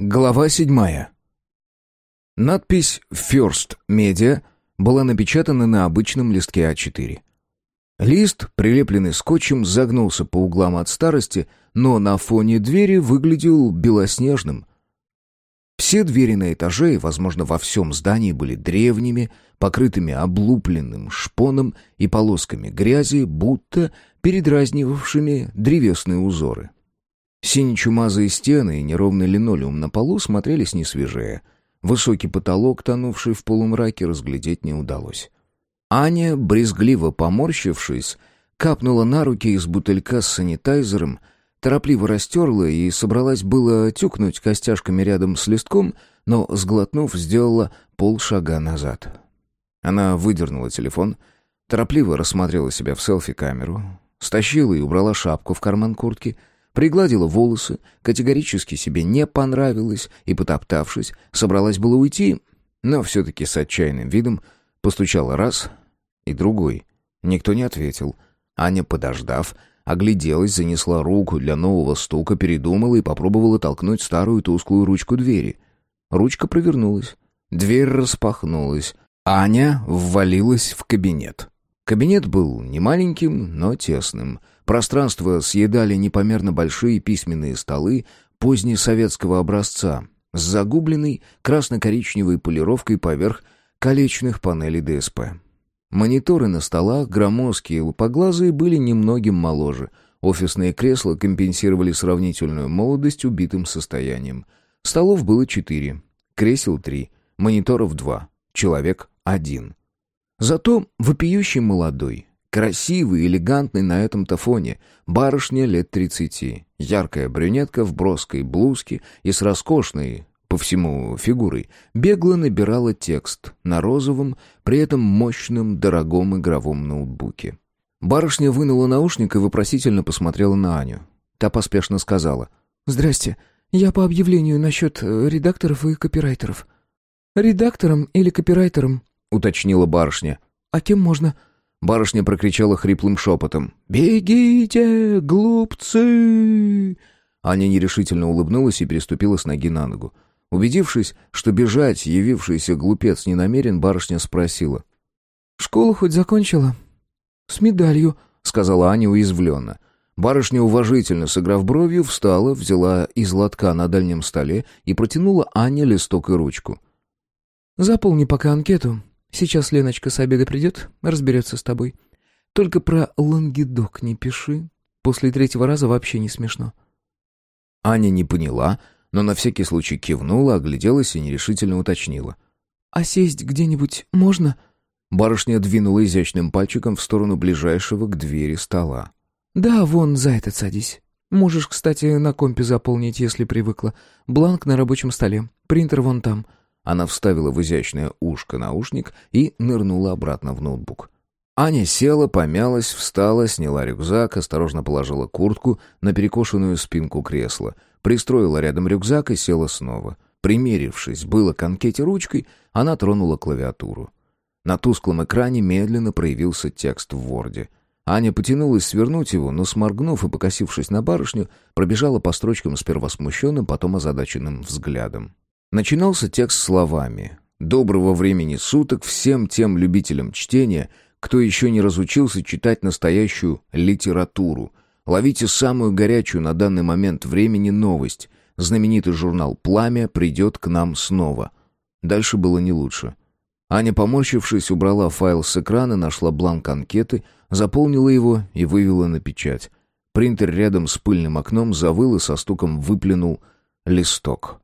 Глава седьмая. Надпись «First Media» была напечатана на обычном листке А4. Лист, прилепленный скотчем, загнулся по углам от старости, но на фоне двери выглядел белоснежным. Все двери на этаже и, возможно, во всем здании были древними, покрытыми облупленным шпоном и полосками грязи, будто передразнивавшими древесные узоры. Сине-чумазые стены и неровный линолеум на полу смотрелись несвежее. Высокий потолок, тонувший в полумраке, разглядеть не удалось. Аня, брезгливо поморщившись, капнула на руки из бутылька с санитайзером, торопливо растерла и собралась было тюкнуть костяшками рядом с листком, но, сглотнув, сделала полшага назад. Она выдернула телефон, торопливо рассмотрела себя в селфи-камеру, стащила и убрала шапку в карман куртки — Пригладила волосы, категорически себе не понравилось и, потоптавшись, собралась было уйти, но все-таки с отчаянным видом постучала раз и другой. Никто не ответил. Аня, подождав, огляделась, занесла руку для нового стука, передумала и попробовала толкнуть старую тусклую ручку двери. Ручка провернулась. Дверь распахнулась. Аня ввалилась в кабинет. Кабинет был не маленьким, но тесным — Пространство съедали непомерно большие письменные столы позднесоветского образца с загубленной красно-коричневой полировкой поверх колечных панелей ДСП. Мониторы на столах, громоздкие и лупоглазые, были немногим моложе. Офисные кресла компенсировали сравнительную молодость убитым состоянием. Столов было четыре, кресел три, мониторов два, человек один. Зато вопиющий молодой, Красивый, элегантный на этом-то фоне. Барышня лет тридцати. Яркая брюнетка в броской блузке и с роскошной, по всему фигурой, бегло набирала текст на розовом, при этом мощном, дорогом игровом ноутбуке. Барышня вынула наушник и вопросительно посмотрела на Аню. Та поспешно сказала. «Здрасте. Я по объявлению насчет э, редакторов и копирайтеров». «Редактором или копирайтером?» — уточнила барышня. «А кем можно?» Барышня прокричала хриплым шепотом. «Бегите, глупцы!» Аня нерешительно улыбнулась и переступила с ноги на ногу. Убедившись, что бежать явившийся глупец не намерен, барышня спросила. «Школу хоть закончила?» «С медалью», — сказала Аня уязвленно. Барышня, уважительно сыграв бровью, встала, взяла из лотка на дальнем столе и протянула Ане листок и ручку. «Заполни пока анкету. Сейчас Леночка с обеда придет, разберется с тобой. Только про лангедок не пиши. После третьего раза вообще не смешно». Аня не поняла, но на всякий случай кивнула, огляделась и нерешительно уточнила. «А сесть где-нибудь можно?» Барышня двинула изящным пальчиком в сторону ближайшего к двери стола. «Да, вон за этот садись. Можешь, кстати, на компе заполнить, если привыкла. Бланк на рабочем столе. Принтер вон там. Она вставила в изящное ушко наушник и нырнула обратно в ноутбук. Аня села, помялась, встала, сняла рюкзак, осторожно положила куртку на перекошенную спинку кресла, пристроила рядом рюкзак и села снова. Примерившись было к анкете ручкой, она тронула клавиатуру. На тусклом экране медленно проявился текст в Ворде. Аня потянулась свернуть его, но, сморгнув и покосившись на барышню, пробежала по строчкам сперва смущенным, потом озадаченным взглядом. Начинался текст словами «Доброго времени суток всем тем любителям чтения, кто еще не разучился читать настоящую литературу. Ловите самую горячую на данный момент времени новость. Знаменитый журнал «Пламя» придет к нам снова». Дальше было не лучше. Аня, поморщившись, убрала файл с экрана, нашла бланк анкеты, заполнила его и вывела на печать. Принтер рядом с пыльным окном завыл и со стуком выплюнул листок.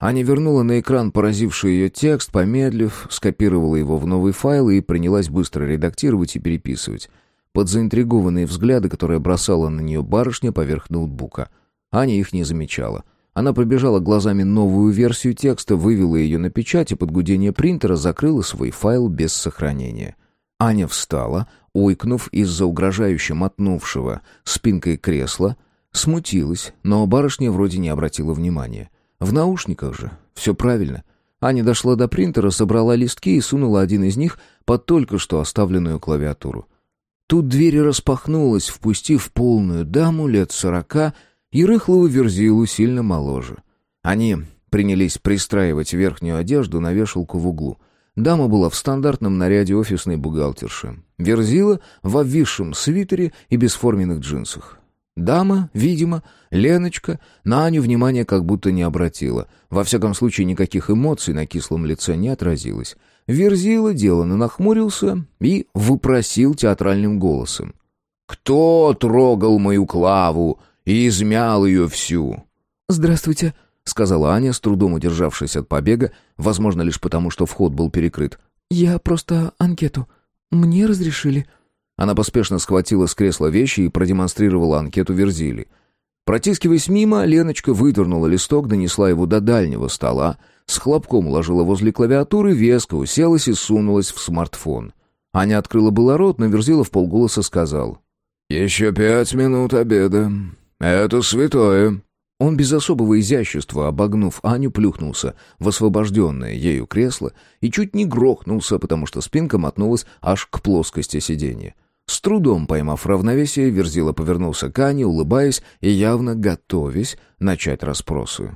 Аня вернула на экран поразивший ее текст, помедлив, скопировала его в новый файл и принялась быстро редактировать и переписывать. Под заинтригованные взгляды, которые бросала на нее барышня поверх ноутбука. Аня их не замечала. Она пробежала глазами новую версию текста, вывела ее на печать и под гудение принтера закрыла свой файл без сохранения. Аня встала, ойкнув из-за угрожающе мотнувшего спинкой кресла, смутилась, но барышня вроде не обратила внимания. В наушниках же. Все правильно. Аня дошла до принтера, собрала листки и сунула один из них под только что оставленную клавиатуру. Тут дверь распахнулась, впустив полную даму лет сорока и рыхлого верзилу сильно моложе. Они принялись пристраивать верхнюю одежду на вешалку в углу. Дама была в стандартном наряде офисной бухгалтерши. Верзила в обвисшем свитере и бесформенных джинсах. Дама, видимо, Леночка, на Аню внимания как будто не обратила. Во всяком случае, никаких эмоций на кислом лице не отразилось. Верзила деланно нахмурился и выпросил театральным голосом. «Кто трогал мою Клаву и измял ее всю?» «Здравствуйте», — сказала Аня, с трудом удержавшись от побега, возможно, лишь потому, что вход был перекрыт. «Я просто анкету. Мне разрешили». Она поспешно схватила с кресла вещи и продемонстрировала анкету Верзили. Протискиваясь мимо, Леночка выдернула листок, донесла его до дальнего стола, с хлопком уложила возле клавиатуры, веско уселась и сунулась в смартфон. Аня открыла было рот, но Верзила в полголоса сказал. «Еще пять минут обеда. Это святое». Он без особого изящества, обогнув Аню, плюхнулся в освобожденное ею кресло и чуть не грохнулся, потому что спинка мотнулась аж к плоскости сиденья. С трудом поймав равновесие, Верзила повернулся к Ане, улыбаясь и явно готовясь начать расспросы.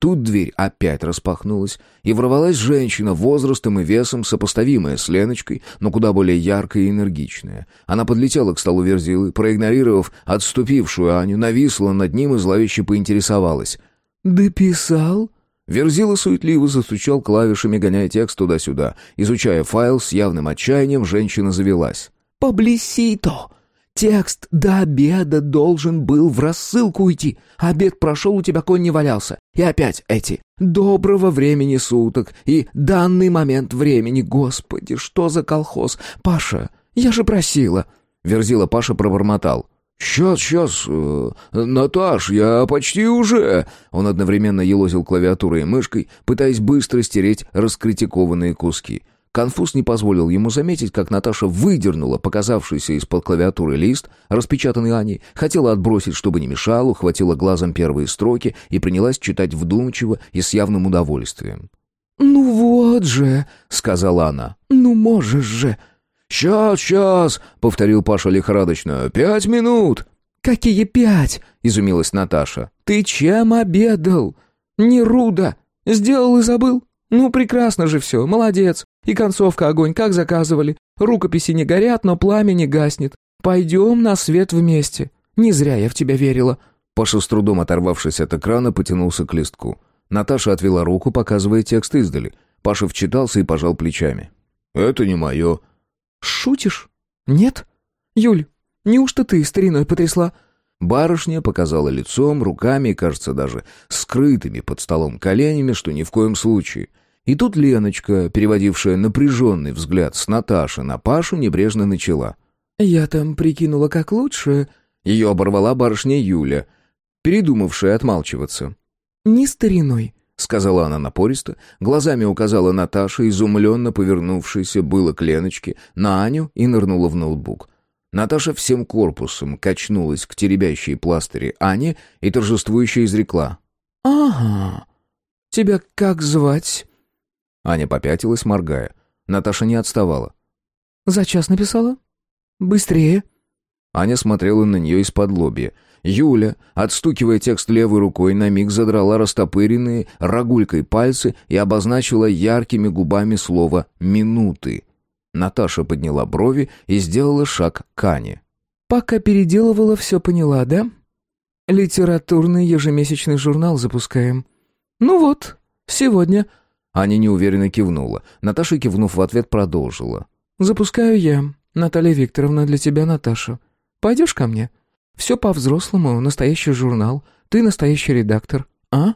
Тут дверь опять распахнулась, и ворвалась женщина возрастом и весом, сопоставимая с Леночкой, но куда более яркая и энергичная. Она подлетела к столу Верзилы, проигнорировав отступившую Аню, нависла над ним и зловеще поинтересовалась. «Дописал?» Верзила суетливо застучал клавишами, гоняя текст туда-сюда. Изучая файл с явным отчаянием, женщина завелась. «Паблисито! Текст до обеда должен был в рассылку уйти. Обед прошел, у тебя конь не валялся. И опять эти «доброго времени суток» и «данный момент времени». Господи, что за колхоз? Паша, я же просила. Верзила Паша пробормотал. «Сейчас, сейчас, э, Наташ, я почти уже...» Он одновременно елозил клавиатурой и мышкой, пытаясь быстро стереть раскритикованные куски. Конфуз не позволил ему заметить, как Наташа выдернула показавшийся из-под клавиатуры лист, распечатанный Аней, хотела отбросить, чтобы не мешал, ухватила глазом первые строки и принялась читать вдумчиво и с явным удовольствием. «Ну вот же», — сказала она, — «ну можешь же». «Сейчас, сейчас», — повторил Паша лихорадочно, — «пять минут». «Какие пять?» — изумилась Наташа. «Ты чем обедал? Не руда. Сделал и забыл? Ну, прекрасно же все, молодец. И концовка огонь, как заказывали. Рукописи не горят, но пламя не гаснет. Пойдем на свет вместе. Не зря я в тебя верила». Паша с трудом оторвавшись от экрана, потянулся к листку. Наташа отвела руку, показывая текст издали. Паша вчитался и пожал плечами. «Это не мое». «Шутишь? Нет? Юль, неужто ты стариной потрясла?» Барышня показала лицом, руками кажется, даже скрытыми под столом коленями, что ни в коем случае. И тут Леночка, переводившая напряженный взгляд с Наташи на Пашу, небрежно начала. «Я там прикинула, как лучше...» Ее оборвала барышня Юля, передумавшая отмалчиваться. «Не стариной», — сказала она напористо, глазами указала Наташа, изумленно повернувшейся было к Леночке, на Аню и нырнула в ноутбук. Наташа всем корпусом качнулась к теребящей пластыре Ане и торжествующе изрекла. «Ага, тебя как звать?» Аня попятилась, моргая. Наташа не отставала. «За час написала? Быстрее!» Аня смотрела на нее из-под лобья. Юля, отстукивая текст левой рукой, на миг задрала растопыренные рогулькой пальцы и обозначила яркими губами слово «минуты». Наташа подняла брови и сделала шаг к Ане. «Пока переделывала, все поняла, да? Литературный ежемесячный журнал запускаем. Ну вот, сегодня...» Аня неуверенно кивнула. Наташа, кивнув в ответ, продолжила. «Запускаю я, Наталья Викторовна, для тебя, Наташа. Пойдешь ко мне? Все по-взрослому, настоящий журнал. Ты настоящий редактор, а?»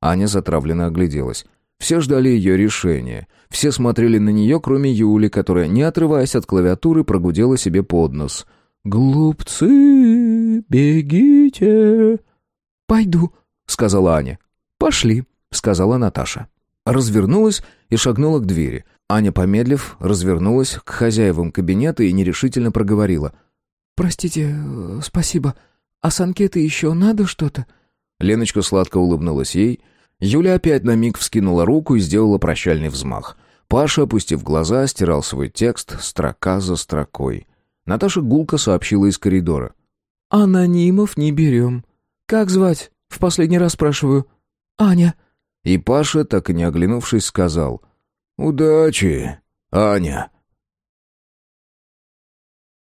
Аня затравленно огляделась. Все ждали ее решения. Все смотрели на нее, кроме Юли, которая, не отрываясь от клавиатуры, прогудела себе под нос. «Глупцы, бегите!» «Пойду», — сказала Аня. «Пошли», — сказала Наташа. Развернулась и шагнула к двери. Аня, помедлив, развернулась к хозяевам кабинета и нерешительно проговорила. «Простите, спасибо. А с анкеты еще надо что-то?» Леночка сладко улыбнулась ей. Юля опять на миг вскинула руку и сделала прощальный взмах. Паша, опустив глаза, стирал свой текст строка за строкой. Наташа гулко сообщила из коридора. «Анонимов не берем. Как звать? В последний раз спрашиваю». Аня». И Паша, так и не оглянувшись, сказал «Удачи, Аня».